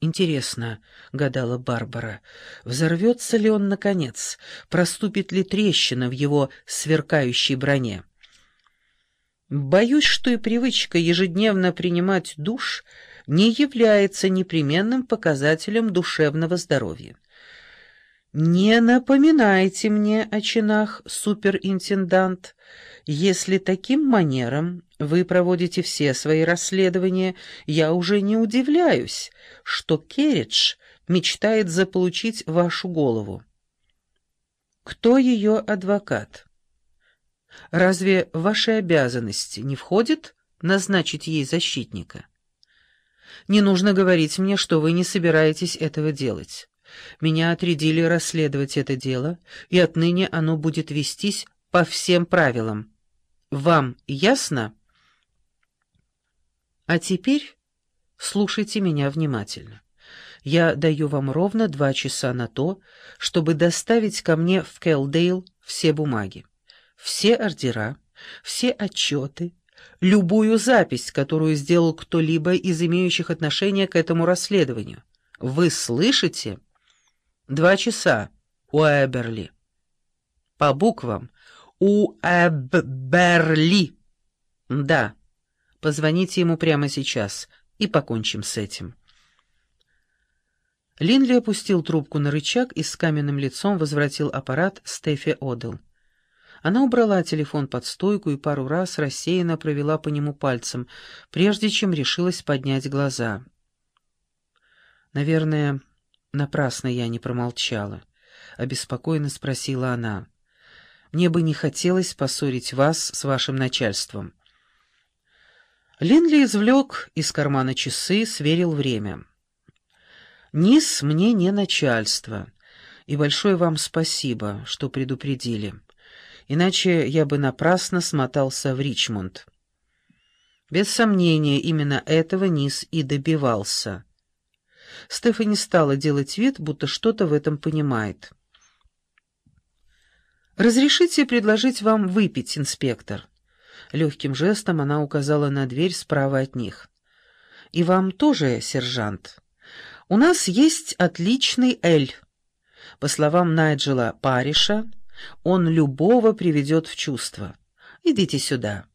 Интересно, — гадала Барбара, — взорвется ли он наконец, проступит ли трещина в его сверкающей броне? Боюсь, что и привычка ежедневно принимать душ не является непременным показателем душевного здоровья. «Не напоминайте мне о чинах, суперинтендант. Если таким манером вы проводите все свои расследования, я уже не удивляюсь, что Керридж мечтает заполучить вашу голову. Кто ее адвокат? Разве в ваши обязанности не входит назначить ей защитника? Не нужно говорить мне, что вы не собираетесь этого делать. Меня отрядили расследовать это дело, и отныне оно будет вестись по всем правилам. Вам ясно? А теперь слушайте меня внимательно. Я даю вам ровно два часа на то, чтобы доставить ко мне в Келдейл все бумаги, все ордера, все отчеты, любую запись, которую сделал кто-либо из имеющих отношение к этому расследованию. Вы слышите? Два часа. Уэберли. По буквам. Уэберли. Да. Позвоните ему прямо сейчас и покончим с этим. Линли опустил трубку на рычаг и с каменным лицом возвратил аппарат Стефи Одел. Она убрала телефон под стойку и пару раз рассеянно провела по нему пальцем, прежде чем решилась поднять глаза. Наверное, Напрасно я не промолчала. Обеспокоенно спросила она. «Мне бы не хотелось поссорить вас с вашим начальством». Линли извлек из кармана часы, сверил время. «Низ мне не начальство, и большое вам спасибо, что предупредили. Иначе я бы напрасно смотался в Ричмонд». Без сомнения, именно этого Низ и добивался — Стефани стала делать вид, будто что-то в этом понимает. «Разрешите предложить вам выпить, инспектор?» Легким жестом она указала на дверь справа от них. «И вам тоже, сержант. У нас есть отличный Эль. По словам Найджела Париша, он любого приведет в чувство. Идите сюда».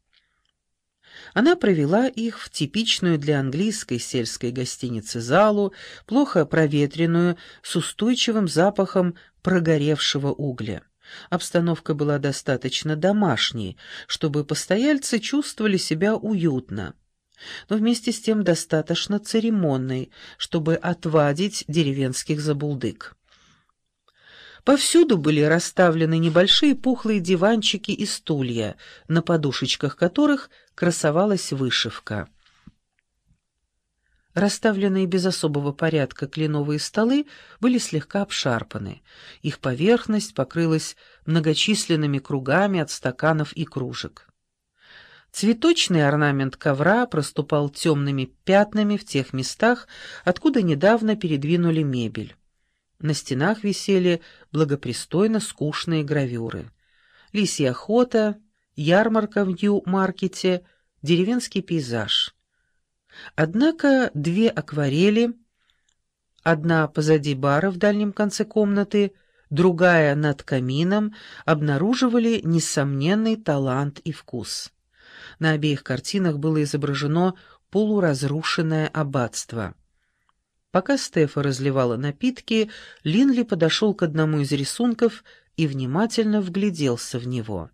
Она провела их в типичную для английской сельской гостиницы залу, плохо проветренную, с устойчивым запахом прогоревшего угля. Обстановка была достаточно домашней, чтобы постояльцы чувствовали себя уютно, но вместе с тем достаточно церемонной, чтобы отвадить деревенских забулдык. Повсюду были расставлены небольшие пухлые диванчики и стулья, на подушечках которых красовалась вышивка. Расставленные без особого порядка кленовые столы были слегка обшарпаны. Их поверхность покрылась многочисленными кругами от стаканов и кружек. Цветочный орнамент ковра проступал темными пятнами в тех местах, откуда недавно передвинули мебель. На стенах висели благопристойно скучные гравюры. Лисья охота, ярмарка в Нью-Маркете, деревенский пейзаж. Однако две акварели, одна позади бара в дальнем конце комнаты, другая над камином, обнаруживали несомненный талант и вкус. На обеих картинах было изображено полуразрушенное аббатство. Пока Стефа разливала напитки, Линли подошел к одному из рисунков и внимательно вгляделся в него.